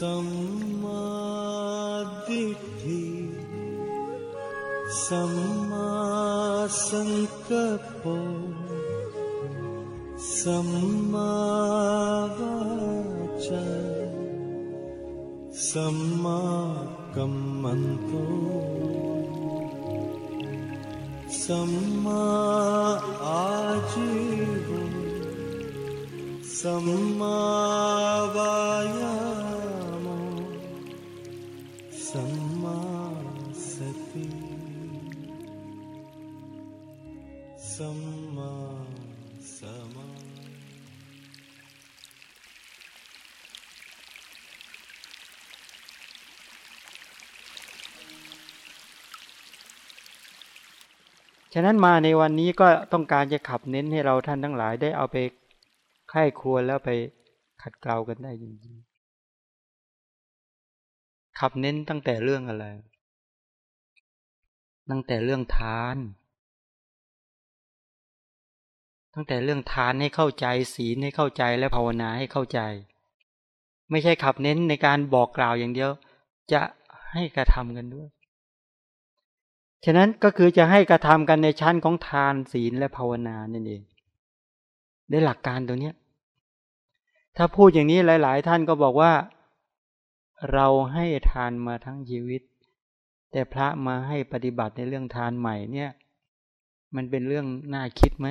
สัมมาทิฏฐิ ฉะนั้นมาในวันนี้ก็ต้องการจะขับเน้นให้เราท่านทั้งหลายได้เอาไปไข้ควรแล้วไปขัดเกลากันได้จริงๆขับเน้นตั้งแต่เรื่องอะไร ตั้งแต่เรื่องทาน ตั้งแต่เรื่องทานให้เข้าใจศีลให้เข้าใจและภาวนาให้เข้าใจ ไม่ใช่ขับเน้นในการบอกกล่าวอย่างเดียว จะให้กระทำกันด้วย ฉะนั้นก็คือจะให้กระทำกันในชั้นของทานศีลและภาวนานั่นเองได้หลักการตรงเนี้ย ถ้าพูดอย่างนี้หลาย ๆ ท่านก็บอกว่า เราให้ทานมาทั้งชีวิต แต่พระมาให้ปฏิบัติในเรื่องทานใหม่เนี่ย มันเป็นเรื่องน่าคิดไหม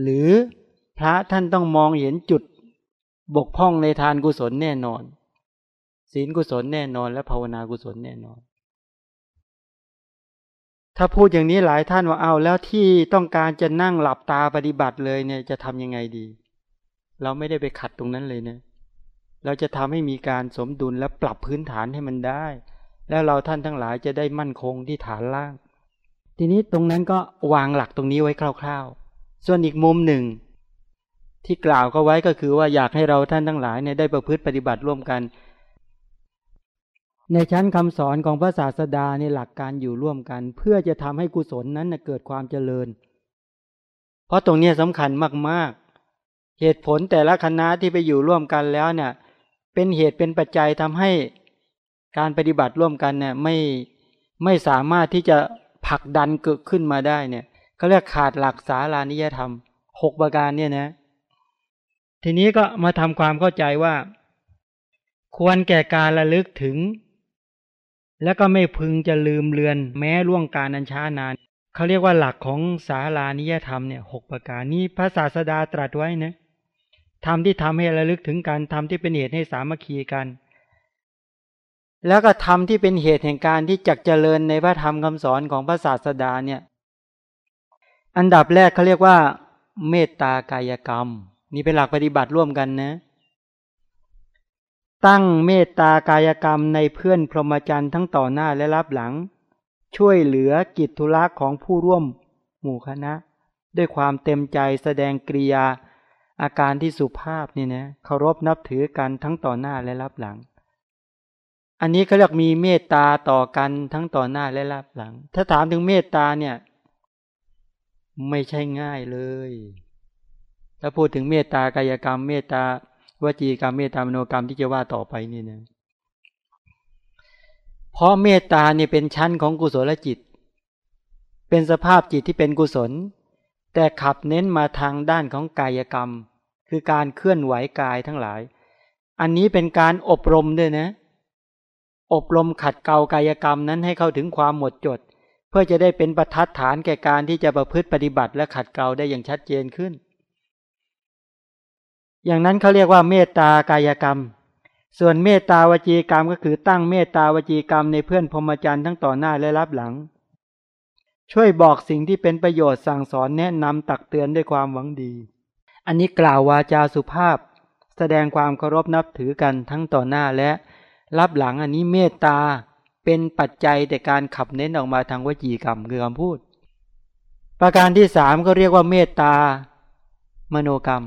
หรือพระท่านต้องมองเห็นจุดบกพร่องในทานกุศลแน่นอน ศีลกุศลแน่นอน และภาวนากุศลแน่นอน ถ้าพูดอย่างนี้หลายท่านว่าเอาแล้วที่ต้องการจะนั่งหลับตาปฏิบัติเลยเนี่ยจะทำยังไงดี เราไม่ได้ไปขัดตรงนั้นเลยนะเราจะทำให้มีการสมดุลและปรับพื้นฐานให้มันได้ แล้วเราท่านทั้งหลายจะได้มั่นคงที่ฐานล่าง ทีนี้ตรงนั้นก็วางหลักตรงนี้ไว้คร่าว ๆ ส่วนอีกมุมหนึ่ง ที่กล่าวก็ไว้ก็คือว่าอยากให้เราท่านทั้งหลายเนี่ยได้ประพฤติปฏิบัติร่วมกัน ในชั้นคำสอนของพระศาสดาในหลักการอยู่ร่วมกัน เพื่อจะทำให้กุศลนั้นเกิดความเจริญ เพราะตรงนี้สำคัญมากๆ เหตุผลแต่ละคณะที่ไปอยู่ร่วมกันแล้วเนี่ย เป็นเหตุเป็นปัจจัยทำให้การปฏิบัติร่วมกันเนี่ยไม่ไม่สามารถที่จะผลักดันเกิดขึ้นมาได้เนี่ยเขาเรียกขาดหลักสารานิยธรรมหกประการเนี่ยนะ ทีนี้ก็มาทำความเข้าใจว่า ควรแก่การระลึกถึง แล้วก็ไม่พึงจะลืมเลือน แม้ล่วงการอันช้านานเขาเรียกว่าหลักของสารานิยธรรมเนี่ยหกประการนี้พระศาสดาตรัสไว้นะทำที่ทำให้ระลึกถึงการทำที่เป็นเหตุให้สามัคคีกัน แล้วก็ทำที่เป็นเหตุแห่งการที่จักเจริญในพระธรรมคำสอนของพระศาสดาเนี่ย อันดับแรกเขาเรียกว่า เมตตากายกรรม นี่เป็นหลักปฏิบัติร่วมกันนะ ตั้งเมตตากายกรรมในเพื่อนพรหมจรรย์ทั้งต่อหน้าและรับหลัง ช่วยเหลือกิจธุระของผู้ร่วมหมู่คณะ ด้วยความเต็มใจแสดงกริยาอาการที่สุภาพนี่นะเคารพนับถือกันทั้งต่อหน้าและรับหลัง อันนี้เขาเรียกมีเมตตาต่อกันทั้งต่อหน้าและรับหลัง ถ้าถามถึงเมตตาเนี่ย ไม่ใช่ง่ายเลย ถ้าพูดถึงเมตตากายกรรมเมตตา วจีกรรมเมตตามโนกรรมที่จะว่าต่อไปนี่นะเพราะเมตตาเนี่ยเป็นชั้นของกุศลจิต เป็นสภาพจิตที่เป็นกุศล แต่ขับเน้นมาทางด้านของกายกรรม คือการเคลื่อนไหวกายทั้งหลาย อันนี้เป็นการอบรมด้วยนะ อบรมขัดเกลากายกรรมนั้นให้เข้าถึงความหมดจด เพื่อจะได้เป็นประทัดฐานแก่การที่จะประพฤติปฏิบัติและขัดเกลาได้อย่างชัดเจนขึ้น อย่างนั้นเขาเรียกว่าเมตตากายกรรม ส่วนเมตตาวจีกรรมก็คือตั้งเมตตาวจีกรรมในเพื่อนพรหมจรรย์ทั้งต่อหน้าและรับหลัง ช่วยบอกสิ่งที่เป็นประโยชน์สั่งสอนแนะนำตักเตือนด้วยความหวังดี อันนี้กล่าววาจาสุภาพ แสดงความเคารพนับถือกันทั้งต่อหน้าและ รับหลังอันนี้เมตตาเป็นปัจจัยแต่การขับเน้นออกมาทางวจีกรรมคือคำพูด ประการที่สามก็เรียกว่าเมตตามโนกรรม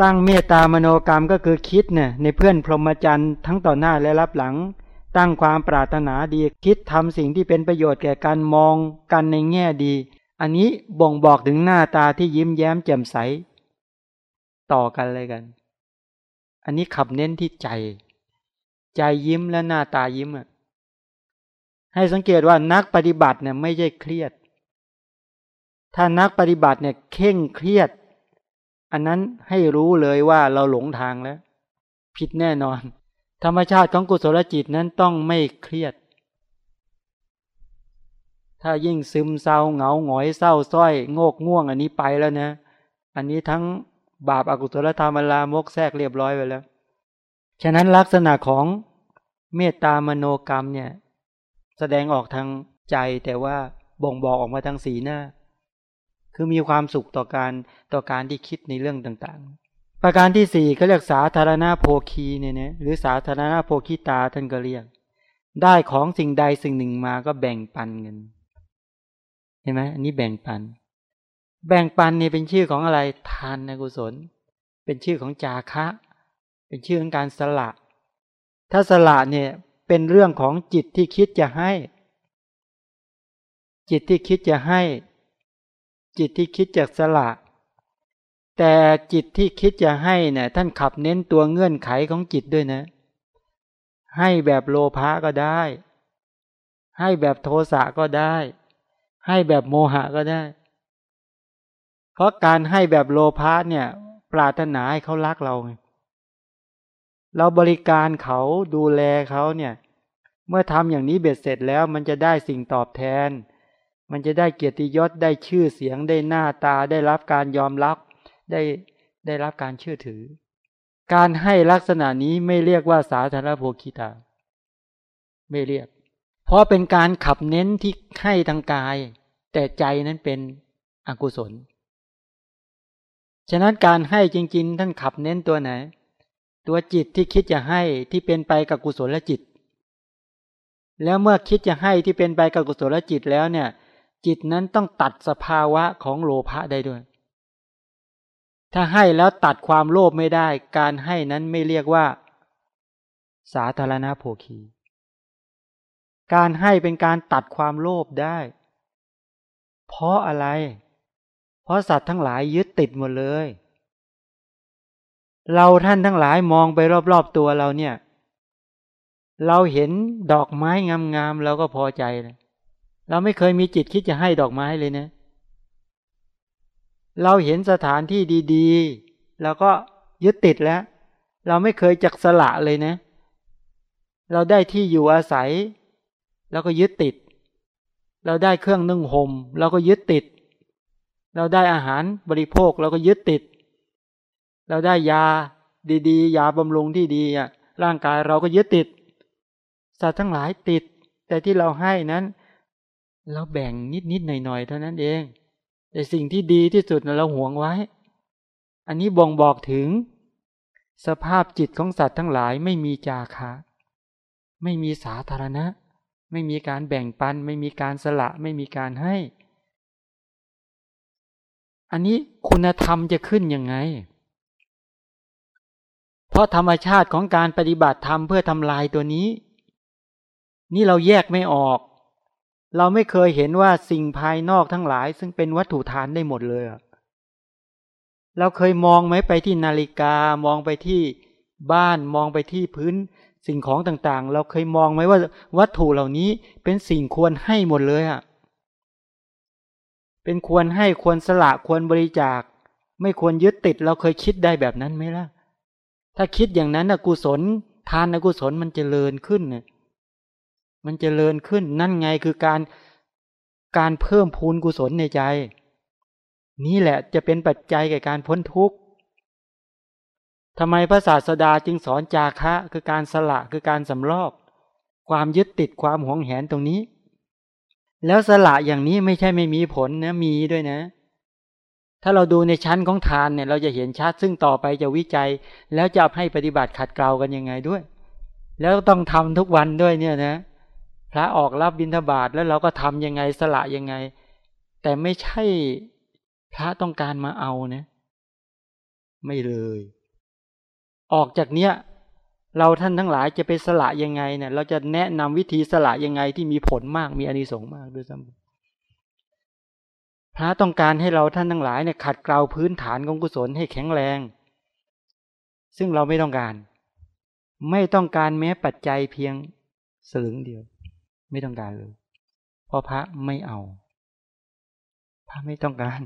ตั้งเมตตามโนกรรมก็คือคิดเนี่ยในเพื่อนพรหมจรรย์ทั้งต่อหน้าและรับหลัง ตั้งความปรารถนาดีคิดทำสิ่งที่เป็นประโยชน์แก่การมองกันในแง่ดี อันนี้บ่งบอกถึงหน้าตาที่ยิ้มแย้มแจ่มใส ต่อกันเลยกัน อันนี้ขับเน้นที่ใจ ใจยิ้มและหน้าตายิ้มอะให้สังเกตว่านักปฏิบัติเนี่ยไม่ใช่เครียด ถ้านักปฏิบัติเนี่ยเข่งเครียด อันนั้นให้รู้เลยว่าเราหลงทางแล้ว ผิดแน่นอน ธรรมชาติของกุศลจิตนั้นต้องไม่เครียด ถ้ายิ่งซึมเศร้าเหงาหงอยเศร้าส้อยโงกง่วงอันนี้ไปแล้วนะ อันนี้ทั้งบาปอากุศลธรรมลามกแทรกเรียบร้อยไปแล้ว ฉะนั้นลักษณะของเมตตามโนกรรมเนี่ย แสดงออกทางใจแต่ว่าบ่งบอกออกมาทางสีหน้า คือมีความสุขต่อการต่อการที่คิดในเรื่องต่างๆ ประการที่สี่ก็เรียกสาธารณาโภคีเนี่ยนะหรือสาธารณาโภคีตาท่านก็เรียก ได้ของสิ่งใดสิ่งหนึ่งมาก็แบ่งปันเงินเห็นไหมอันนี้แบ่งปัน แบ่งปันเนี่ยเป็นชื่อของอะไรทานในกุศล เป็นชื่อของจาคะ เป็นชื่อของการสละ ถ้าสละเนี่ยเป็นเรื่องของจิตที่คิดจะให้ จิตที่คิดจะให้ จิตที่คิดจะสละ แต่จิตที่คิดจะให้เนี่ยท่านขับเน้นตัวเงื่อนไขของจิตด้วยนะ ให้แบบโลภะก็ได้ ให้แบบโทสะก็ได้ ให้แบบโมหะก็ได้ เพราะการให้แบบโลภะเนี่ย ปรารถนาให้เขารักเราไงเราบริการเขาดูแลเขาเนี่ย เมื่อทำอย่างนี้เบ็ดเสร็จแล้วมันจะได้สิ่งตอบแทน มันจะได้เกียรติยศได้ชื่อเสียงได้หน้าตาได้รับการยอมรับได้ได้รับการเชื่อถือ การให้ลักษณะนี้ไม่เรียกว่าสาธารณโภคิตา ไม่เรียก เพราะเป็นการขับเน้นที่ให้ทางกาย แต่ใจนั้นเป็นอกุศล ฉะนั้นการให้จริง ๆ ท่านขับเน้นตัวไหน ตัวจิตที่คิดจะให้ที่เป็นไปกับกุศลจิต แล้วเมื่อคิดจะให้ที่เป็นไปกับกุศลจิตแล้วเนี่ย จิตนั้นต้องตัดสภาวะของโลภะได้ด้วย ถ้าให้แล้วตัดความโลภไม่ได้ การให้นั้นไม่เรียกว่า สาธารณโภคี การให้เป็นการตัดความโลภได้ เพราะอะไร เพราะสัตว์ทั้งหลายยึดติดหมดเลย เราท่านทั้งหลายมองไปรอบๆตัวเราเนี่ย เราเห็นดอกไม้งามๆเราก็พอใจเลย เราไม่เคยมีจิตคิดจะให้ดอกไม้เลยนะ เราเห็นสถานที่ดีๆ เราก็ยึดติดแล้ว เราไม่เคยจักสละเลยนะ เราได้ที่อยู่อาศัย เราก็ยึดติด เราได้เครื่องนึ่งห่มเราก็ยึดติด เราได้อาหารบริโภคเราก็ยึดติด เราได้ยาดีๆ ยาบำรุงที่ดีอะร่างกายเราก็ยึดติด สัตว์ทั้งหลายติด แต่ที่เราให้นั้น เราแบ่งนิดนิดหน่อยหน่อยเท่านั้นเอง แต่สิ่งที่ดีที่สุดเราหวงไว้ อันนี้บ่งบอกถึง สภาพจิตของสัตว์ทั้งหลายไม่มีจาคะ ไม่มีสาธารณะ ไม่มีการแบ่งปัน ไม่มีการสละ ไม่มีการให้ อันนี้คุณธรรมจะขึ้นยังไง เพราะธรรมชาติของการปฏิบัติธรรมเพื่อทำลายตัวนี้ นี่เราแยกไม่ออก เราไม่เคยเห็นว่าสิ่งภายนอกทั้งหลาย ซึ่งเป็นวัตถุทานได้หมดเลยเราเคยมองไหมไปที่นาฬิกามองไปที่บ้านมองไปที่พื้นสิ่งของต่างๆ เราเคยมองไหมว่า วัตถุเหล่านี้เป็นสิ่งควรให้หมดเลยอะเป็นควรให้ควรสละควรบริจาค ไม่ควรยึดติด เราเคยคิดได้แบบนั้นไหมล่ะ ถ้าคิดอย่างนั้นนะกุศล ทานนะกุศลมันจเจริญขึ้นเนี่ย มันจเจริญขึ้นนั่นไงคือการการเพิ่มพูนกุศลในใจ นี่แหละจะเป็นปัจจัยแก่การพ้นทุกข์ทำไมพระศาสดาจึงสอนจาคะ คือการสละคือการสำรอก ความยึดติดความหวงแหนตรงนี้ แล้วสละอย่างนี้ไม่ใช่ไม่มีผลนะมีด้วยนะ ถ้าเราดูในชั้นของทานเนี่ย เราจะเห็นชัดซึ่งต่อไปจะวิจัย แล้วจะให้ปฏิบัติขัดเกลากันยังไงด้วย แล้วต้องทำทุกวันด้วยเนี่ยนะ พระออกรับบิณฑบาตแล้วเราก็ทำยังไงสละยังไง แต่ไม่ใช่พระต้องการมาเอานะไม่เลย ออกจากเนี้ยเราท่านทั้งหลายจะไปสละยังไงเนี่ย เราจะแนะนำวิธีสละยังไงที่มีผลมากมีอานิสงส์มากด้วยซ้ำพระต้องการให้เราท่านทั้งหลายเนี่ยขัดเกลาพื้นฐานของกุศลให้แข็งแรง ซึ่งเราไม่ต้องการ ไม่ต้องการแม้ปัจจัยเพียงสลึงเดียว ไม่ต้องการเลยเพราะพระไม่เอา พระไม่ต้องการ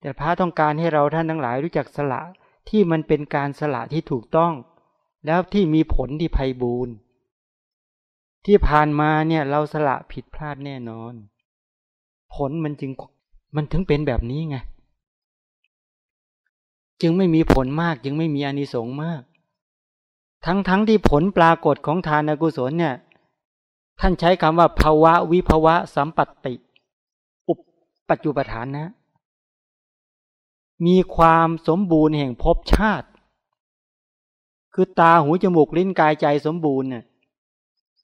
แต่พระต้องการให้เราท่านทั้งหลายรู้จักสละที่มันเป็นการสละที่ถูกต้อง แล้วที่มีผลที่ไพ่บูรณ์ที่ผ่านมาเนี่ย เราสละผิดพลาดแน่นอน ผลมันจึงมันถึงเป็นแบบนี้ไงจึงไม่มีผลมาก จึงไม่มีอานิสงส์มาก ทั้งทั้งที่ผลปรากฏของทานกุศลเนี่ย ท่านใช้คำว่าภาวะวิภาวะสัมปติ อุปปัจจุปฐานนะ มีความสมบูรณ์แห่งภพชาติ คือตาหูจมูกลิ้นกายใจสมบูรณ์เนี่ย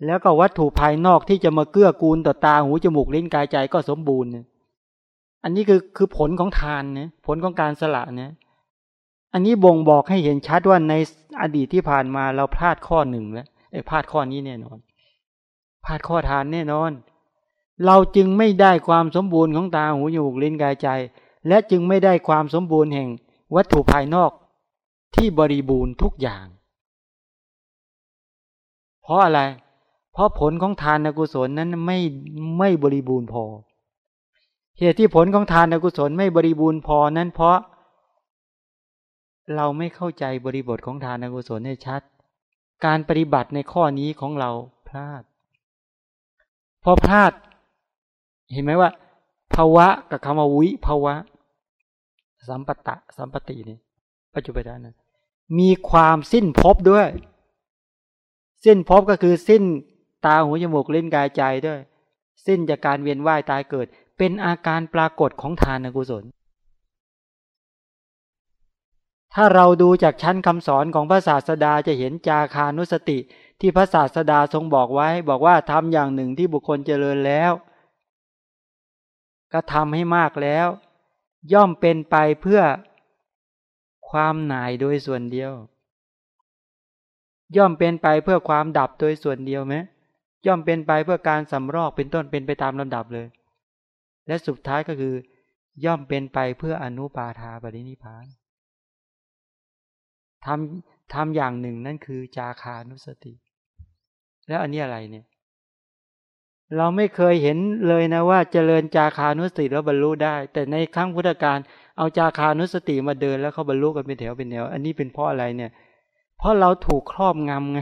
แล้วก็วัตถุภายนอกที่จะมาเกื้อกูลต่อตาหูจมูกลิ้นกายใจก็สมบูรณ์เนี่ยอันนี้คือคือผลของทานนี่ยผลของการสละเนี่ยอันนี้บ่งบอกให้เห็นชัดว่าในอดีตที่ผ่านมาเราพลาดข้อหนึ่งแล้วไอ้พลาดข้อนี้แน่นอน พลาดข้อทานแน่นอน เราจึงไม่ได้ความสมบูรณ์ของตาหูจมูกลิ้นกายใจ และจึงไม่ได้ความสมบูรณ์แห่งวัตถุภายนอกที่บริบูรณ์ทุกอย่าง เพราะอะไร เพราะผลของทานกุศลนั้นไม่ไม่บริบูรณ์พอ เหตุที่ผลของทานกุศลไม่บริบูรณ์พอนั้นเพราะ เราไม่เข้าใจบริบทของทานกุศลให้ชัด การปฏิบัติในข้อนี้ของเราพลาด พอพลาด เห็นไหมว่า ภาวะกับคำว่าวิภาวะ สัมปตะ สัมปตินี่ปัจจุบันนะมีความสิ้นภพด้วย สิ้นภพก็คือสิ้นตาหูจมูกเล่นกายใจด้วย สิ้นจากการเวียนว่ายตายเกิด เป็นอาการปรากฏของทานกุศล ถ้าเราดูจากชั้นคำสอนของพระศาสดาจะเห็นจาคานุสติ ที่พระศาสดาทรงบอกไว้ บอกว่าทำอย่างหนึ่งที่บุคคลเจริญแล้ว ก็ทำให้มากแล้ว ย่อมเป็นไปเพื่อความหน่ายโดยส่วนเดียว ย่อมเป็นไปเพื่อความดับโดยส่วนเดียวไหมย่อมเป็นไปเพื่อการสำรอกเป็นต้นเป็นไปตามลำดับเลย และสุดท้ายก็คือย่อมเป็นไปเพื่ออนุปาทาปรินิพานทำทำอย่างหนึ่งนั่นคือจาคานุสติ แล้วอันนี้อะไรเนี่ย เราไม่เคยเห็นเลยนะว่าเจริญจาคานุสติแล้วบรรลุได้ แต่ในครั้งพุทธกาลเอาจาคานุสติมาเดินแล้วเขาบรรลุกันเป็นแถวเป็นแนว อันนี้เป็นเพราะอะไรเนี่ย เพราะเราถูกครอบงำไง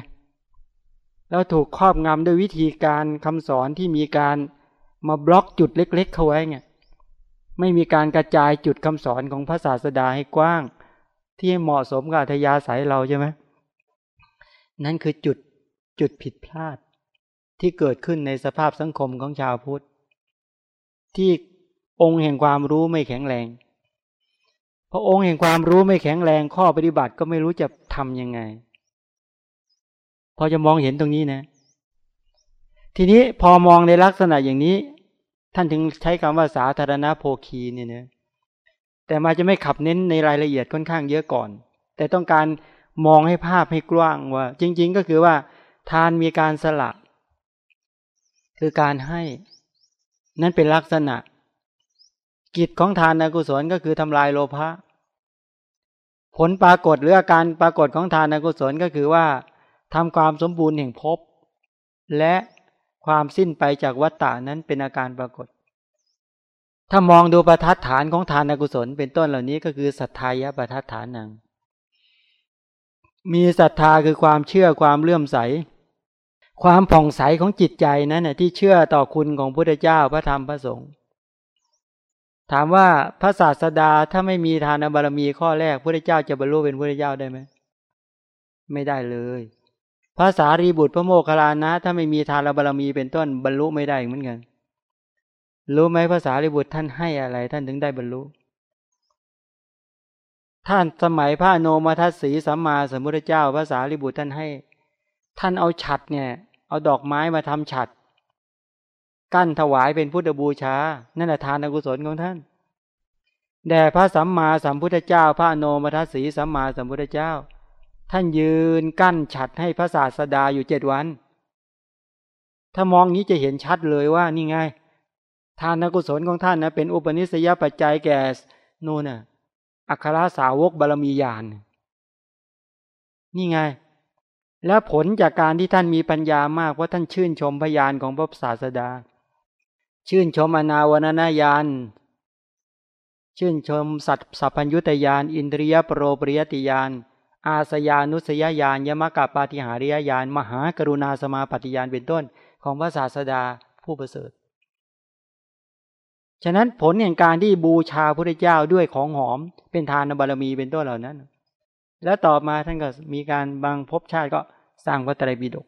เราถูกครอบงำด้วยวิธีการคำสอนที่มีการมาบล็อกจุดเล็ก ๆ เข้าไว้ไงไม่มีการกระจายจุดคำสอนของพระศาสดาให้กว้าง ที่เหมาะสมกับทยาสายเราใช่ไหมนั่นคือจุด จุดผิดพลาด ที่เกิดขึ้นในสภาพสังคมของชาวพุทธ ที่องค์แห่งความรู้ไม่แข็งแรงพระองค์แห่งความรู้ไม่แข็งแรงข้อปฏิบัติก็ไม่รู้จะทํำยังไง พอจะมองเห็นตรงนี้นะ ทีนี้พอมองในลักษณะอย่างนี้ ท่านถึงใช้คำว่าสาธารณโภคีเนี่ยนะแต่มาจะไม่ขับเน้นในรายละเอียดค่อนข้างเยอะก่อน แต่ต้องการมองให้ภาพให้กว้างว่า จริง ๆ ก็คือว่า ทานมีการสละ คือการให้นั่นเป็นลักษณะ กิจของทานกุศลก็คือทำลายโลภะผลปรากฏหรืออาการปรากฏของทานกุศลก็คือว่าทำความสมบูรณ์แห่งภพและความสิ้นไปจากวัฏฏานั้นเป็นอาการปรากฏ ถ้ามองดูประทัดฐานของทานกุศล เป็นต้นเหล่านี้ก็คือศรัทธายะประทัดฐานนังมีศรัทธาคือความเชื่อความเลื่อมใส ความผ่องใสของจิตใจนั้นนะที่เชื่อต่อคุณของพระเจ้าพระธรรมพระสงฆ์ถามว่าพระศาสดาถ้าไม่มีทานบารมีข้อแรกพระเจ้าจะบรรลุเป็นพระเจ้าได้ไหมไม่ได้เลยภาษารีบุตรพระโมคคัลลานะ ถ้าไม่มีทานบารมีเป็นต้นบรรลุไม่ได้เหมือนกันรู้ไหมภาษารีบุตรท่านให้อะไร ท่านถึงได้บรรลุ ท่านสมัยพระโนมาทัศสีสัมมาสัมพุทธเจ้าภาษารีบุตรท่านให้ ท่านเอาฉัดเนี่ย เอาดอกไม้มาทำฉัด กั้นถวายเป็นพุทธบูชา นั่นแหละทานกุศลของท่าน แด่พระสัมมาสัมพุทธเจ้า พระโนมทัสสีสัมมาสัมพุทธเจ้า ท่านยืนกั้นฉัดให้พระศาสดาอยู่เจ็ดวัน ถ้ามองนี้จะเห็นชัดเลยว่านี่ไง ทานกุศลของท่านนะเป็นอุปนิสัยปัจจัยแก่นู่นน่ะอัครสาวกบารมีญาณนี่ไง แล้วผลจากการที่ท่านมีปัญญามากเพราะท่านชื่นชมพยานของพระศาสดา ชื่นชมอนาวรณญาณชื่นชมสัตสัพพัญยุตยานอินทรียปรโรปริยติยานอาสยานุสยญาณยมกะปาฏิหาริยญาณมหากรุณาสมาปฏิญาณเป็นต้นของพระศาสดาผู้ประเสริฐ ฉะนั้นผลแห่งการที่บูชาพระเจ้าด้วยของหอมเป็นทานบารมีเป็นต้นเหล่านั้น แล้วต่อมาท่านก็มีการบางภพชาติก็สร้างพรไตรปิฎก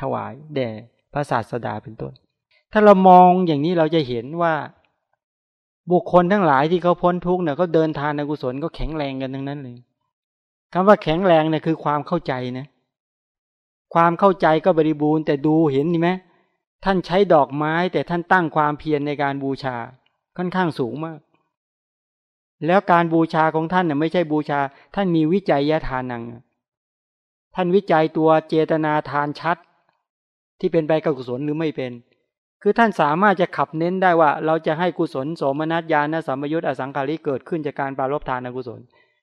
ถวายแด่พระศาสดาเป็นต้น ถ้าเรามองอย่างนี้เราจะเห็นว่า บุคคลทั้งหลายที่เขาพ้นทุกข์เนี่ยเขาเดินทานในกุศลก็แข็งแรงกันทั้งนั้นเลยคำว่าแข็งแรงเนี่ยคือความเข้าใจนะ ความเข้าใจก็บริบูรณ์แต่ดูเห็นไหมท่านใช้ดอกไม้แต่ท่านตั้งความเพียรในการบูชาค่อนข้างสูงมาก แล้วการบูชาของท่านเนี่ยไม่ใช่บูชา ท่านมีวิจัยยทานัง ท่านวิจัยตัวเจตนาทานชัด ที่เป็นไปกับกุศลหรือไม่เป็น คือท่านสามารถจะขับเน้นได้ว่า เราจะให้กุศลสมนัสญาณสัมยุตอสังการิเกิดขึ้นจากการปรารบทานกุศล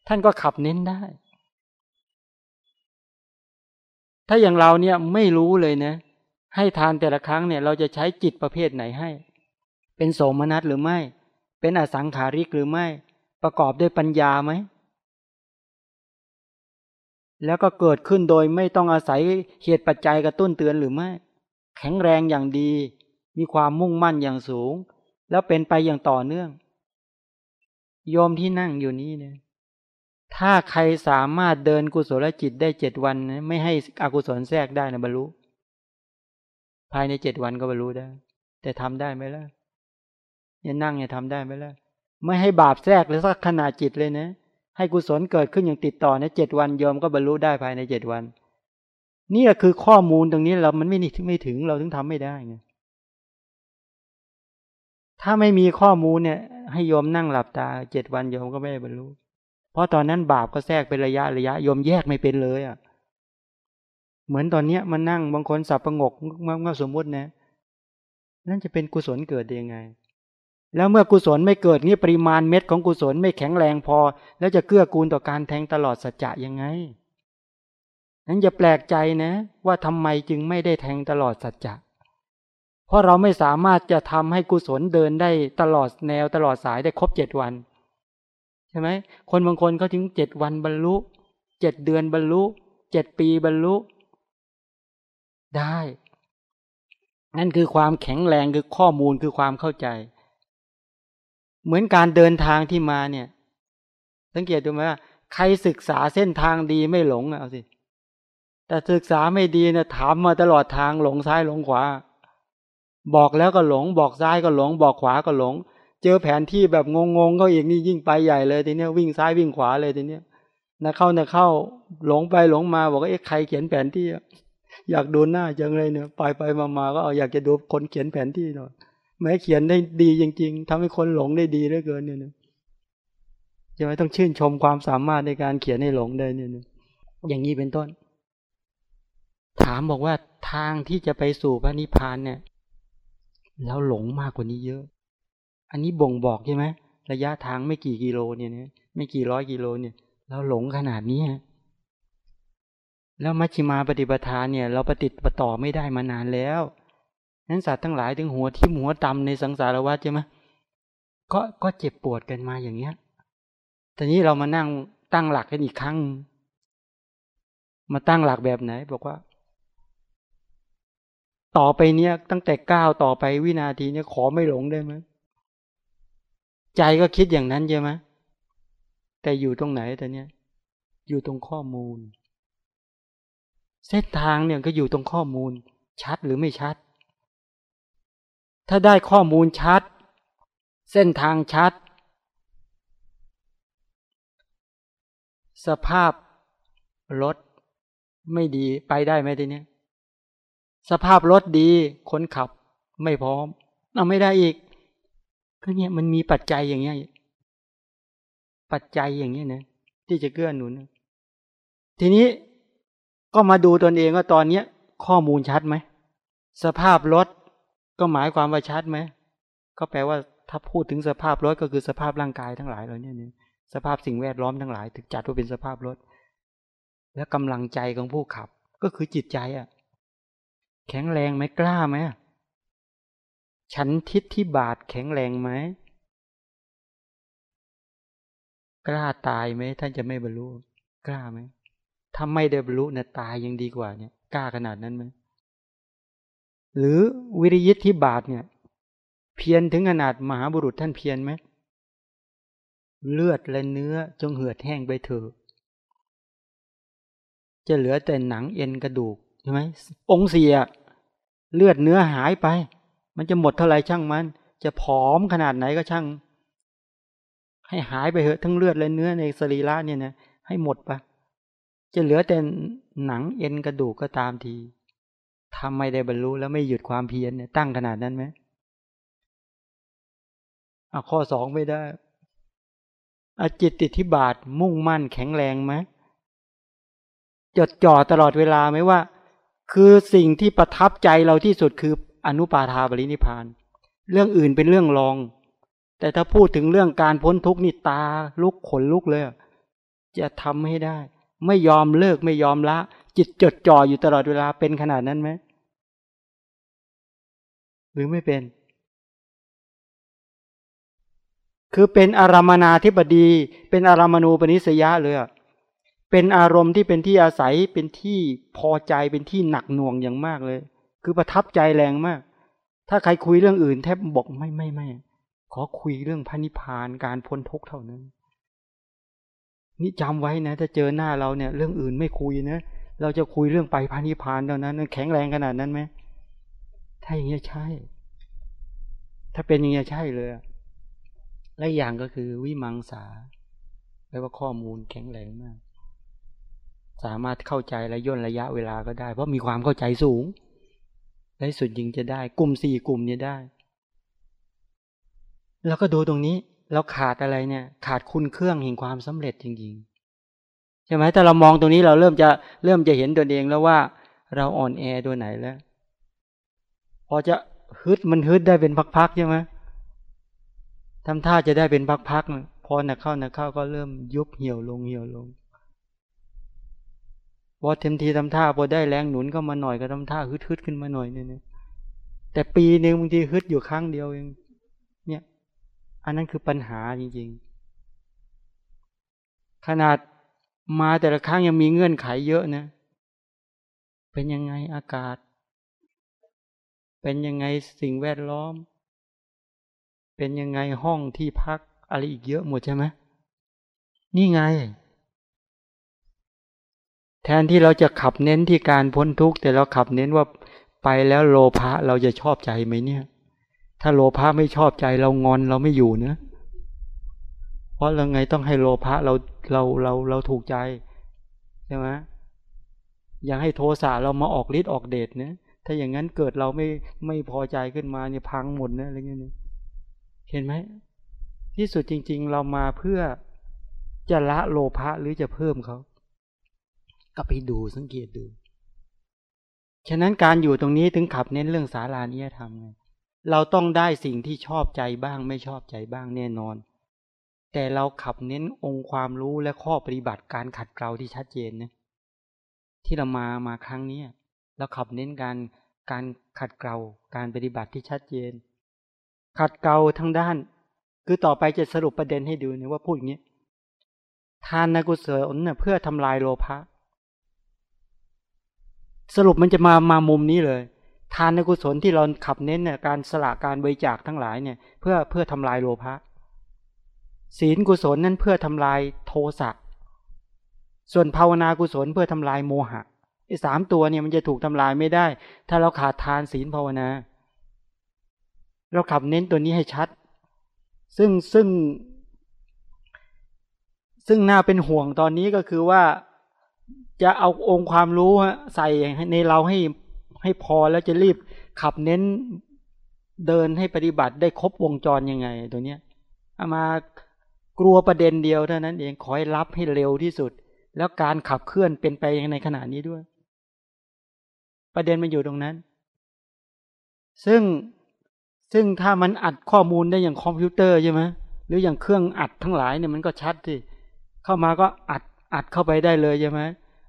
ท่านก็ขับเน้นได้ ถ้าอย่างเราเนี่ยไม่รู้เลยนะ ให้ทานแต่ละครั้งเนี่ย เราจะใช้จิตประเภทไหนให้ เป็นโสมนัสหรือไม่ เป็นอสังขาริกหรือไม่ ประกอบด้วยปัญญาไหม แล้วก็เกิดขึ้นโดยไม่ต้องอาศัยเหตุปัจจัยกระตุ้นเตือนหรือไม่ แข็งแรงอย่างดี มีความมุ่งมั่นอย่างสูง แล้วเป็นไปอย่างต่อเนื่อง โยมที่นั่งอยู่นี้เนี่ยถ้าใครสามารถเดินกุศลจิตได้เจ็ดวันนะไม่ให้อกุศลแทรกได้นะบรรลุ ภายในเจ็ดวันก็บรรลุได้ แต่ทำได้ไหมล่ะเนี่ยนั่งเนี่ยทำได้ไหมล่ะ ไม่ให้บาปแทรกเลยสักขนาดจิตเลยนะ ให้กุศลเกิดขึ้นอย่างติดต่อในเจ็ดวันยอมก็บรรลุได้ภายในเจ็ดวัน นี่คือข้อมูลตรงนี้เรามันไม่ไม่ถึงเราถึงทำไม่ได้ไงถ้าไม่มีข้อมูลเนี่ย ให้ยอมนั่งหลับตาเจ็ดวันยอมก็ไม่ได้บรรลุเพราะตอนนั้นบาปก็แทรกเป็นระยะระยะยมแยกไม่เป็นเลยอะ เหมือนตอนเนี้ยมันนั่งบางคนสับประงกมากสมมุตินะนั่นจะเป็นกุศลเกิดได้ยังไง แล้วเมื่อกุศลไม่เกิดนี่ปริมาณเม็ดของกุศลไม่แข็งแรงพอ แล้วจะเกื้อกูลต่อการแทงตลอดสัจจะยังไงนั้นอย่าแปลกใจนะ ว่าทำไมจึงไม่ได้แทงตลอดสัจจะเพราะเราไม่สามารถจะทำให้กุศลเดินได้ตลอดแนวตลอดสายได้ครบเจ็ดวันใช่ไหมคนบางคนเขาถึงเจ็ดวันบรรลุเจ็ดเดือนบรรลุเจ็ดปีบรรลุ ได้ นั่นคือความแข็งแรงคือข้อมูลคือความเข้าใจ เหมือนการเดินทางที่มาเนี่ย สังเกตดูไหมว่า ใครศึกษาเส้นทางดีไม่หลงเอาสิ แต่ศึกษาไม่ดีเนี่ยถามมาตลอดทางหลงซ้ายหลงขวา บอกแล้วก็หลง บอกซ้ายก็หลง บอกขวาก็หลง เจอแผนที่แบบงงๆก็อีกนี่ยิ่งไปใหญ่เลยทีเนี้ยวิ่งซ้ายวิ่งขวาเลยทีเนี้ยนะเข้านะเข้าหลงไปหลงมา บอกว่าเอ๊ะใครเขียนแผนที่อยากดูหน้าจังเลยเนี่ยไปไปมามาก็เอาอยากจะดูคนเขียนแผนที่หน่อย แม้เขียนได้ดีจริง ๆทำให้คนหลงได้ดีเหลือเกินเนี่ยใช่ไหมต้องชื่นชมความสามารถในการเขียนให้หลงได้เนี่ยอย่างนี้เป็นต้น ถามบอกว่าทางที่จะไปสู่พระนิพพานเนี่ย แล้วหลงมากกว่านี้เยอะ อันนี้บ่งบอกใช่ไหมระยะทางไม่กี่กิโลเนี่ยนะไม่กี่ร้อยกิโลเนี่ย เราหลงขนาดนี้แล้วมัชฌิมาปฏิปทาเนี่ย เราปฏิปต่อไม่ได้มานานแล้ว นั้นสัตว์ทั้งหลายถึงหัวที่หัวตำในสังสารวัฏใช่ไหมก็ก็เจ็บปวดกันมาอย่างเนี้ยตอนนี้เรามานั่งตั้งหลักกันอีกครั้ง มาตั้งหลักแบบไหน บอกว่า ต่อไปเนี้ยตั้งแต่ก้าวต่อไปวินาทีเนี้ยขอไม่หลงได้ไหมใจก็คิดอย่างนั้นใช่ไหมแต่อยู่ตรงไหนแต่เนี้ยอยู่ตรงข้อมูล เส้นทางเนี่ยก็อยู่ตรงข้อมูล ชัดหรือไม่ชัด ถ้าได้ข้อมูลชัด เส้นทางชัด สภาพรถไม่ดีไปได้ไหมทีเนี้ยสภาพรถดีคนขับไม่พร้อมเอาไม่ได้อีก ก็เนี่ยมันมีปัจจัยอย่างเงี้ยปัจจัยอย่างเงี้ยนะที่จะเกื้อหนุน ทีนี้ก็มาดูตนเองว่าตอนเนี้ย ข้อมูลชัดไหมสภาพรถ ก็หมายความว่าชัดไหมก็แปลว่าถ้าพูดถึงสภาพรถก็คือสภาพร่างกายทั้งหลายเราเนี่ยสภาพสิ่งแวดล้อมทั้งหลาย ถึงจัดว่าเป็นสภาพรถ และกำลังใจของผู้ขับ ก็คือจิตใจอะ แข็งแรงไหมกล้าไหมฉันทิศที่บาทแข็งแรงไหมกล้าตายไหมท่านจะไม่บรรลุกล้าไหมถ้าไม่ได้บรรลุนะตายยังดีกว่าเนี่ย กล้าขนาดนั้นไหม หรือวิริยิทธิบาทเนี่ย เพียรถึงขนาดมหาบุรุษท่านเพียรไหมเลือดและเนื้อจงเหือดแห้งไปเถอะจะเหลือแต่หนังเอ็นกระดูกใช่ไหมองค์เสียเลือดเนื้อหายไป มันจะหมดเท่าไหร่ช่างมัน จะผอมขนาดไหนก็ช่าง ให้หายไปเถอะทั้งเลือดและเนื้อในสรีระเนี่ยนะให้หมดไปจะเหลือแต่หนังเอ็นกระดูกก็ตามที ทำไม่ได้บรรลุแล้วไม่หยุดความเพียรเนี่ยตั้งขนาดนั้นไหมอะข้อสองไม่ได้อาจิตติทิบาทมุ่งมั่นแข็งแรงไหมจดจ่อตลอดเวลาไหมว่า คือสิ่งที่ประทับใจเราที่สุดคืออนุปาทาบรินิพาน เรื่องอื่นเป็นเรื่องรอง แต่ถ้าพูดถึงเรื่องการพ้นทุกข์นี่ตาลุกขนลุกเลย จะทำให้ได้ ไม่ยอมเลิกไม่ยอมละ จิตจดจ่ออยู่ตลอดเวลาเป็นขนาดนั้นไหมหรือไม่เป็น คือเป็นอารามนาธิบดี เป็นอารามณูปนิสยะเลยเป็นอารมณ์ที่เป็นที่อาศัยเป็นที่พอใจเป็นที่หนักหน่วงอย่างมากเลย คือประทับใจแรงมาก ถ้าใครคุยเรื่องอื่น แทบบอกไม่ไม่ไม่ขอคุยเรื่องพระนิพพานการพ้นทุกข์เท่านั้นนี่จำไว้นะ ถ้าเจอหน้าเราเนี่ย เรื่องอื่นไม่คุยนะ เราจะคุยเรื่องไปพระนิพพานเท่านั้น แข็งแรงขนาดนั้นไหมถ้าอย่างนี้ใช่ ถ้าเป็นอย่างนี้ใช่เลยและอย่างก็คือวิมังสาแปลว่าข้อมูลแข็งแรงมาก สามารถเข้าใจและย่นระยะเวลาก็ได้ เพราะมีความเข้าใจสูง และสุดยิงจะได้ กลุ่มสี่กลุ่มนี้ได้ แล้วก็ดูตรงนี้ เราขาดอะไรเนี่ย ขาดคุณเครื่องแห่งความสำเร็จจริง ๆ ใช่ไหมถ้าเรามองตรงนี้เราเริ่มจะเริ่มจะเห็นตัวเองแล้วว่า เราอ่อนแอตัวไหนแล้ว พอจะฮึดมันฮึดได้เป็นพักๆใช่ไหมทำท่าจะได้เป็นพักๆพอหนักเข้าหนักเข้าก็เริ่มยุบเหี่ยวลงเหี่ยวลงพอเต็มทีทำท่าพอได้แรงหนุนก็มาหน่อยก็ทำท่าฮึดฮึดขึ้นมาหน่อยเนี่ยแต่ปีหนึ่งบางทีฮึดอยู่ครั้งเดียวเองเนี่ย อันนั้นคือปัญหาจริง ๆ ขนาด มาแต่ละครั้งยังมีเงื่อนไขเยอะนะ เป็นยังไงอากาศ เป็นยังไงสิ่งแวดล้อม เป็นยังไงห้องที่พักอะไรอีกเยอะหมดใช่ไหมนี่ไง แทนที่เราจะขับเน้นที่การพ้นทุกข์แต่เราขับเน้นว่าไปแล้วโลภะเราจะชอบใจไหมเนี่ย ถ้าโลภะไม่ชอบใจเรางอนเราไม่อยู่เนะ เพราะเราไงต้องให้โลภะเรา เราเราเราถูกใจใช่ไหมย่างให้โทสะเรามาออกฤทธิ์ออกเดชเนี่ยถ้าอย่างนั้นเกิดเราไม่ไม่พอใจขึ้นมาเนี่ยพังหมดนะอะไรเงี้ยเห็นไหมที่สุดจริง ๆ เรามาเพื่อจะละโลภะหรือจะเพิ่มเขาก็ไปดูสังเกตดู ฉะนั้นการอยู่ตรงนี้ถึงขับเน้นเรื่องสารานิยธรรมไงเราต้องได้สิ่งที่ชอบใจบ้างไม่ชอบใจบ้างแน่นอน แต่เราขับเน้นองค์ความรู้และข้อปฏิบัติการขัดเกลาที่ชัดเจนนะที่เรามามาครั้งนี้เราขับเน้นการการขัดเกลาการปฏิบัติที่ชัดเจน ขัดเกลาทั้งด้าน คือต่อไปจะสรุปประเด็นให้ดูนะว่าพูดอย่างนี้ทานนกุศลเพื่อทำลายโลภะสรุปมันจะมามามุมนี้เลย ทานในกุศลที่เราขับเน้นเนี่ยการสละการบริจาคทั้งหลายเนี่ย เพื่อเพื่อทำลายโลภะ ศีลกุศลนั้นเพื่อทำลายโทสะ ส่วนภาวนากุศลเพื่อทำลายโมหะไอ้สามตัวเนี่ยมันจะถูกทำลายไม่ได้ ถ้าเราขาดทานศีลภาวนา เราขับเน้นตัวนี้ให้ชัด ซึ่งซึ่ง ซึ่งน่าเป็นห่วงตอนนี้ก็คือว่าจะเอาองค์ความรู้ใส่ในเราให้ให้พอแล้วจะรีบขับเน้นเดินให้ปฏิบัติได้ครบวงจรยังไง ตัวเนี้ยอามา กลัวประเด็นเดียวเท่านั้นเองขอให้รับให้เร็วที่สุด แล้วการขับเคลื่อนเป็นไปในขณะนี้ด้วย ประเด็นมันอยู่ตรงนั้น ซึ่งซึ่งถ้ามันอัดข้อมูลได้อย่างคอมพิวเตอร์ใช่ไหมหรืออย่างเครื่องอัดทั้งหลายเนี่ยมันก็ชัดสิเข้ามาก็อัดอัดเข้าไปได้เลยใช่ไหม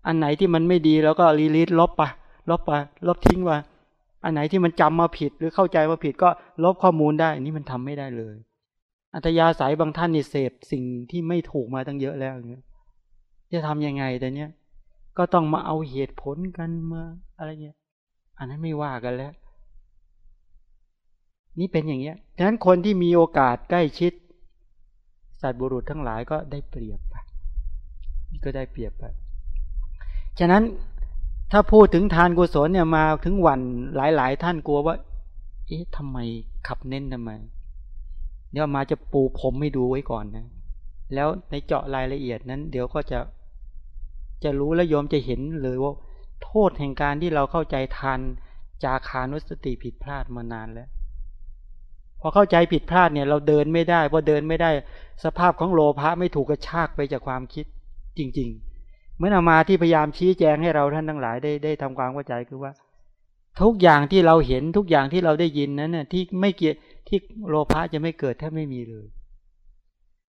อันไหนที่มันไม่ดีแล้วก็รีลิสลบไปลบไปลบทิ้งไปอันไหนที่มันจำมาผิดหรือเข้าใจมาผิดก็ลบข้อมูลได้นี่มันทำไม่ได้เลย อัตยาสายบางท่านนี่เสพสิ่งที่ไม่ถูกมาตั้งเยอะแล้วเนี่ยจะทำยังไงแต่เนี้ยก็ต้องมาเอาเหตุผลกันมาอะไรเงี้ย อันนั้นไม่ว่ากันแล้ว นี่เป็นอย่างเงี้ยฉะนั้นคนที่มีโอกาสใกล้ชิด สัตว์บุรุษทั้งหลายก็ได้เปรียบไปนี่ก็ได้เปรียบไปฉะนั้นถ้าพูดถึงทานกุศลเนี่ยมาถึงวันหลาย ๆ ท่านกลัวว่า เอ๊ะทำไมขับเน้นทำไม เดี๋ยวมาจะปูผมให้ดูไว้ก่อนนะ แล้วในเจาะรายละเอียดนั้น เดี๋ยวก็จะจะรู้และยอมจะเห็นเลยว่า โทษแห่งการที่เราเข้าใจทานจาคานุสติผิดพลาดมานานแล้วพอเข้าใจผิดพลาดเนี่ย เราเดินไม่ได้พอเดินไม่ได้ สภาพของโลภะไม่ถูกกระชากไปจากความคิดจริง ๆ เมื่อนามาที่พยายามชี้แจงให้เราท่านทั้งหลายได้ได้ทำความเข้าใจคือว่า ทุกอย่างที่เราเห็นทุกอย่างที่เราได้ยินนั้นน่ะที่ไม่เกี่ย ที่โลภะจะไม่เกิดแทบไม่มีเลย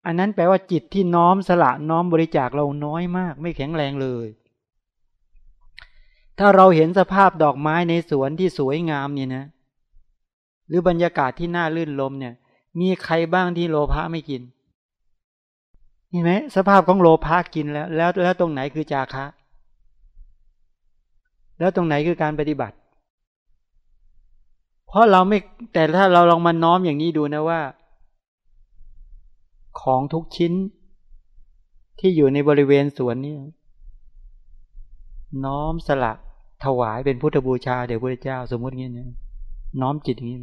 อันนั้นแปลว่าจิตที่น้อมสละน้อมบริจาคเราน้อยมาก ไม่แข็งแรงเลย ถ้าเราเห็นสภาพดอกไม้ในสวนที่สวยงามเนี่ยนะ หรือบรรยากาศที่น่าลื่นลมเนี่ย มีใครบ้างที่โลภะไม่กินเห็นไหมสภาพของโลภะกินแล้ว แล้วแล้วตรงไหนคือจาคะ แล้วตรงไหนคือการปฏิบัติ เพราะเราไม่แต่ถ้าเราลองมาน้อมอย่างนี้ดูนะว่า ของทุกชิ้นที่อยู่ในบริเวณสวนนี้น้อมสละถวายเป็นพุทธบูชาเดี๋ยวพระเจ้า สมมติงี้เนี่ยน้อมจิตอย่างนี้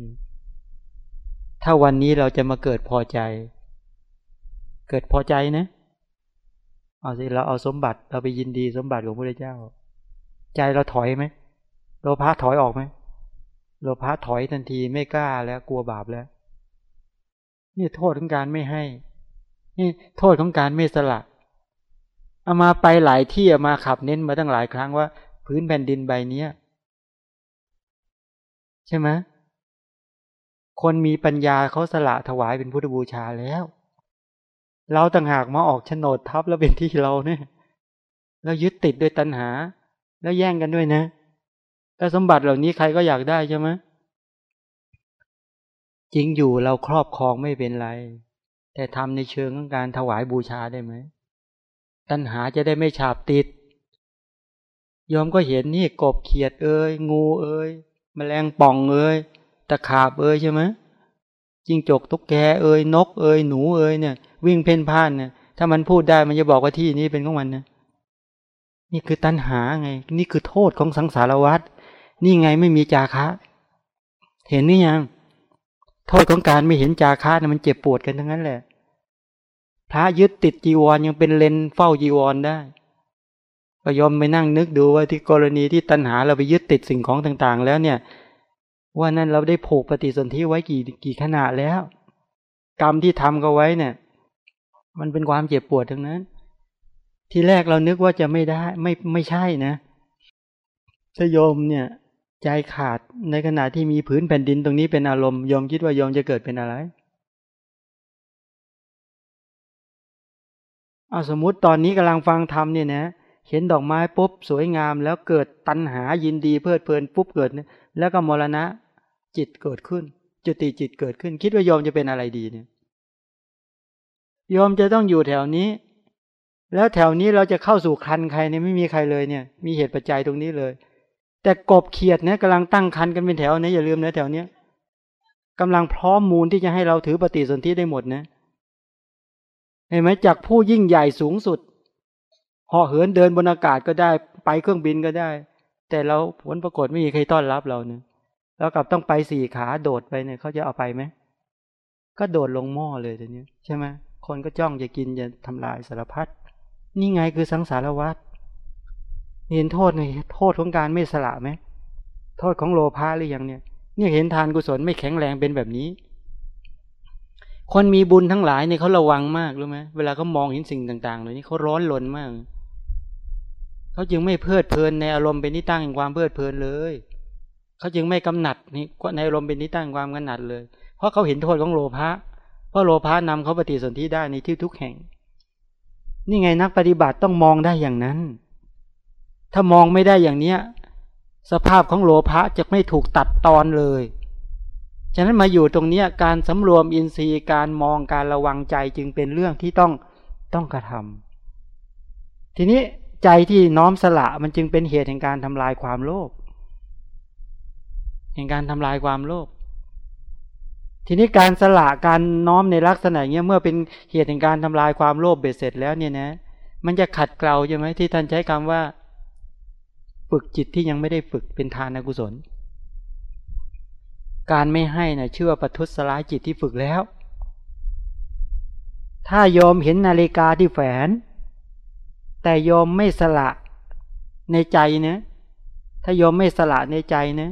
ถ้าวันนี้เราจะมาเกิดพอใจ เกิดพอใจนะเอาสิเราเอาสมบัติเราไปยินดีสมบัติของพระเจ้า ใจเราถอยไหมโลภะถอยออกไหม โลภะถอยทันทีไม่กล้าแล้วกลัวบาปแล้วนี่โทษของการไม่ให้ นี่โทษของการไม่สละเอามาไปหลายที่มาขับเน้นมาตั้งหลายครั้งว่า พื้นแผ่นดินใบเนี้ย ใช่ไหมคนมีปัญญาเขาสละถวายเป็นพุทธบูชาแล้ว เราต่างหากมาออกโฉนดทับแล้วเป็นที่เราเนี่ย แล้วยึดติดด้วยตัณหา แล้วแย่งกันด้วยนะ แต่สมบัติเหล่านี้ใครก็อยากได้ใช่ไหมจริงอยู่เราครอบครองไม่เป็นไร แต่ทำในเชิงของการถวายบูชาได้ไหมตัณหาจะได้ไม่ฉาบติดยอมก็เห็นนี่กบเขียดเอ้ยงูเอ้ยมแมลงป่องเอ้ยตะขาบเอ้ยใช่ไหมจิงจกตุ๊กแกเอ้ยนกเอ้ยหนูเอ้ยเนี่ย วิ่งเพ่นพ่านเนี่ยถ้ามันพูดได้มันจะบอกว่าที่นี้เป็นของมันนะนี่คือตัณหาไง นี่คือโทษของสังสารวัฏ นี่ไงไม่มีจาคะ เห็นนี่ยัง โทษของการไม่เห็นจาคะนะมันเจ็บปวดกันทั้งนั้นแหละพระยึดติดจีวรยังเป็นเลนเฝ้าจีวรได้ก็ยอมไปนั่งนึกดูว่าที่กรณีที่ตัณหาเราไปยึดติดสิ่งของต่างๆ แล้วเนี่ย ว่านั่นเราได้ผูกปฏิสนธิไว้กี่กี่ขนาดแล้ว กรรมที่ทำก็ไว้เนี่ย มันเป็นความเจ็บปวดทั้งนั้น ที่แรกเรานึกว่าจะไม่ได้ ไม่ไม่ใช่นะสยมเนี่ย ใจขาดในขณะที่มีผืนแผ่นดินตรงนี้เป็นอารมณ์ยอมคิดว่ายอมจะเกิดเป็นอะไรเอาสมมติตอนนี้กำลังฟังธรรมเนี่ยนะเห็นดอกไม้ปุ๊บสวยงามแล้วเกิดตัณหายินดีเพลิดเพลินปุ๊บเกิดเนี่ยแล้วก็มรณะจิตเกิดขึ้น จุติจิตเกิดขึ้น คิดว่ายอมจะเป็นอะไรดีเนี่ยยอมจะต้องอยู่แถวนี้ แล้วแถวนี้เราจะเข้าสู่คันใครเนี่ยไม่มีใครเลยเนี่ย มีเหตุปัจจัยตรงนี้เลย แต่กบเขียดเนี่ยกำลังตั้งคันกันเป็นแถวนี้อย่าลืมนะแถวเนี้ยกำลังพร้อมมูลที่จะให้เราถือปฏิสนธิได้หมดนะ เห็นไหมจากผู้ยิ่งใหญ่สูงสุดห่อเหินเดินบนอากาศก็ได้ ไปเครื่องบินก็ได้ แต่เราผลปรากฏไม่มีใครต้อนรับเราเนี่ยแล้วกลับต้องไปสี่ขาโดดไปเนี่ยเขาจะเอาไปไหมก็โดดลงหม้อเลยทีนี้ใช่ไหมคนก็จ้องจะกินจะทำลายสารพัดนี่ไงคือสังสารวัฏ เห็นโทษไหมโทษของการไม่สละไหมโทษของโลภะหรือยังเนี่ยเนี่ยเห็นทานกุศลไม่แข็งแรงเป็นแบบนี้ คนมีบุญทั้งหลายเนี่ยเขาระวังมากรู้ไหมเวลาเขามองเห็นสิ่งต่างๆเหล่านี้เขาร้อนหลนมากเขาจึงไม่เพลิดเพลินในอารมณ์เป็นที่ตั้งแห่งความเพลิดเพลินเลยเขาจึงไม่กำหนัดนี่ในอารมณ์เป็นที่ตั้งความกำหนัดเลย เพราะเขาเห็นโทษของโลภะเพราะโลภะนำเขาปฏิสนธิได้ในที่ทุกแห่ง นี่ไงนักปฏิบัติต้องมองได้อย่างนั้น ถ้ามองไม่ได้อย่างเนี้ย สภาพของโลภะจะไม่ถูกตัดตอนเลย ฉะนั้นมาอยู่ตรงเนี้ยการสำรวมอินทรีย์การมองการระวังใจจึงเป็นเรื่องที่ต้องต้องกระทำทีนี้ใจที่น้อมสละมันจึงเป็นเหตุแห่งการทำลายความโลภแห่งการทำลายความโลภทีนี้การสละการน้อมในลักษณะเนี้ยเมื่อเป็นเหตุแห่งการทำลายความโลภเบ็ดเสร็จแล้วเนี่ยนะ มันจะขัดเกลาใช่ไหมที่ท่านใช้คำว่า ฝึกจิตที่ยังไม่ได้ฝึกเป็นทานกุศล การไม่ให้นะ่ะชื่อประทุษร้ายจิตที่ฝึกแล้ว ถ้ายอมเห็นนาฬิกาที่แฝน แต่ยอมไม่สละในใจนะถ้ายอมไม่สละในใจนะ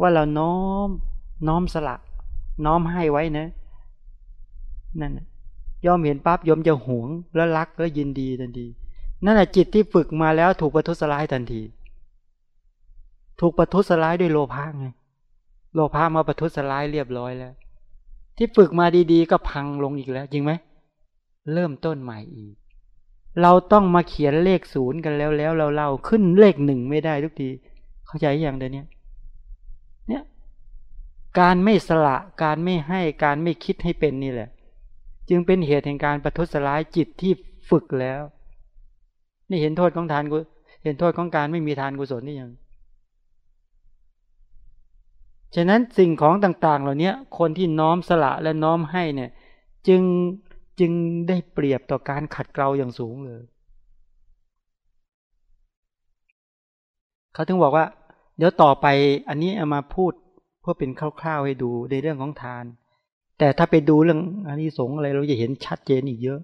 ว่าเราน้อมน้อมสละ น้อมให้ไว้นะนั่นยอมเห็นปั๊บยอมจะหวงแล้วรักแล้วยินดีทันที นั่นแหละจิตที่ฝึกมาแล้วถูกประทุษร้ายทันที ถูกประทุษร้ายด้วยโลภะไง โลภะมาประทุษร้ายเรียบร้อยแล้ว ที่ฝึกมาดีๆ ก็พังลงอีกแล้ว จริงไหม เริ่มต้นใหม่อีก เราต้องมาเขียนเลขศูนย์กันแล้วแล้วเราเล่าขึ้นเลขหนึ่งไม่ได้ทุกที เข้าใจอย่างเดียวนี้เนี่ยการไม่สละการไม่ให้การไม่คิดให้เป็นนี่แหละ จึงเป็นเหตุแห่งการประทุษร้ายจิตที่ฝึกแล้ว นี่เห็นโทษของทานกูเห็นโทษของการไม่มีทานกุศลนี่ยังฉะนั้นสิ่งของต่าง ๆ เหล่านี้คนที่น้อมสละและน้อมให้เนี่ย จึงจึงได้เปรียบต่อการขัดเกลาอย่างสูงเลย เขาถึงบอกว่า เดี๋ยวต่อไปอันนี้เอามาพูดเพื่อเป็นคร่าวๆให้ดูในเรื่องของทาน แต่ถ้าไปดูเรื่องอันนี้สงอะไรเราจะเห็นชัดเจนอีกเยอะ